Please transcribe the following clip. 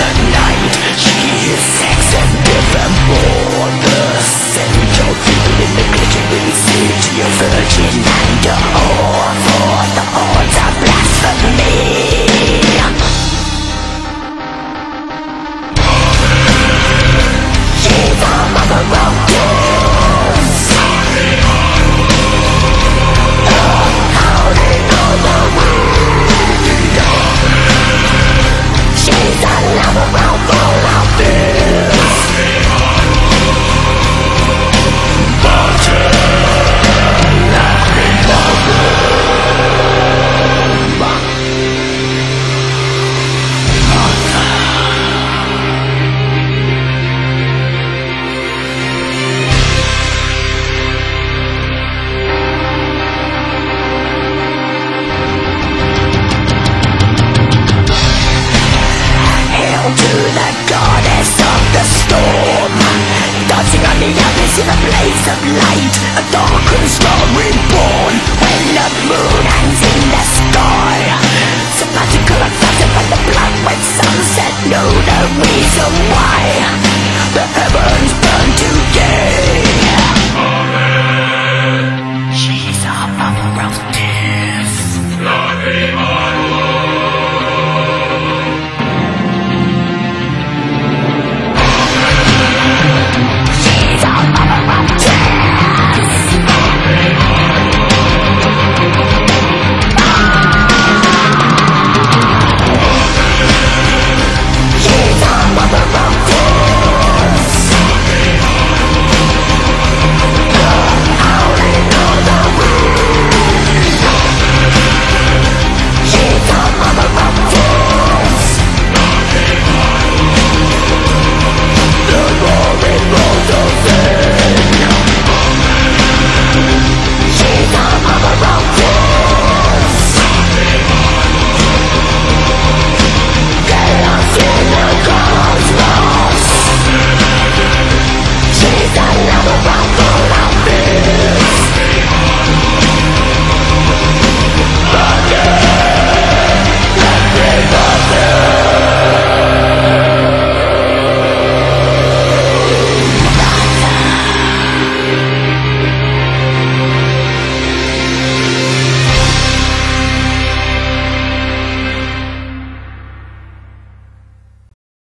the night. She is sex and death The central people in the glittering city of virgin and all oh. know the reason why The heavens burn today